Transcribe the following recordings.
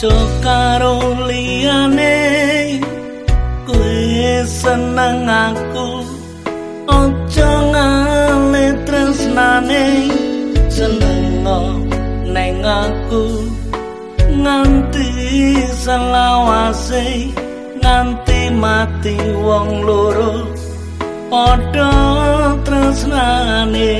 aja karo liyane. Kowe seneng aku seneng neng aku. Nganti selawase nganti mati wong loro padha tresnane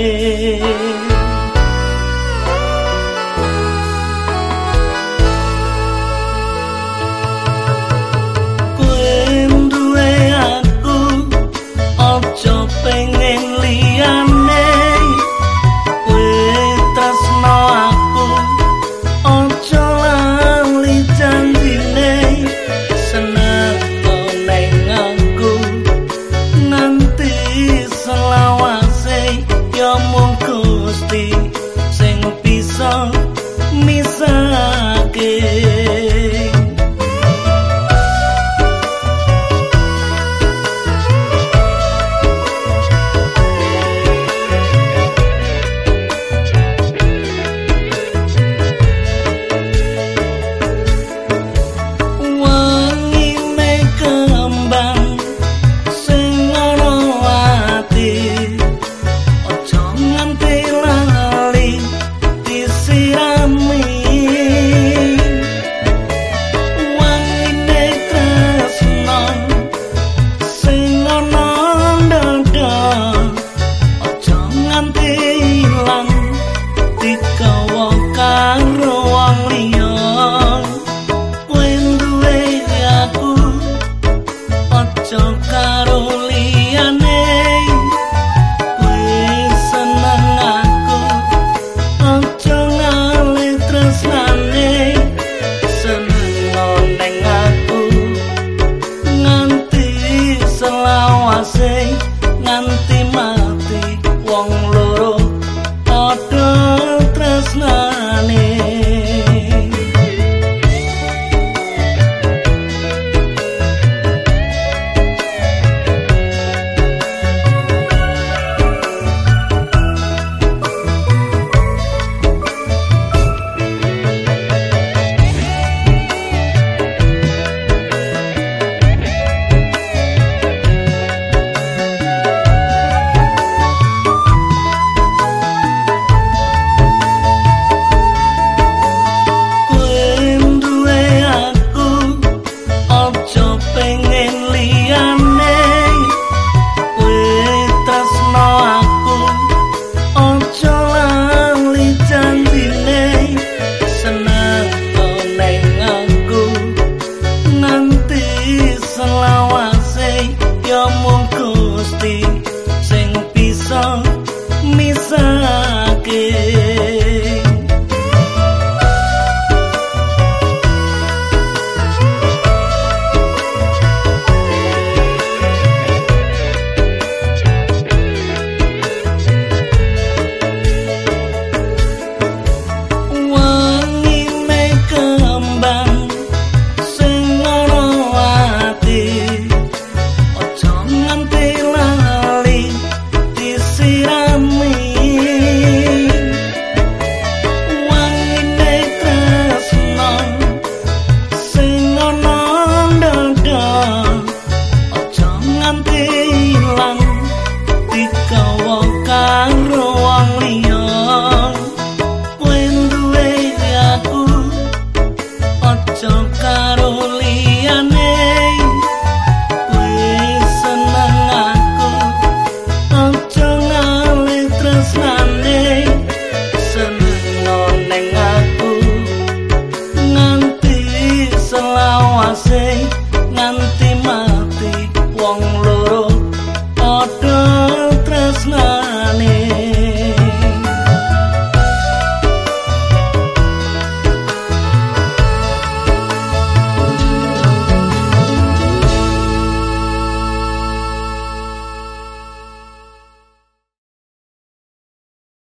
tomorrow those not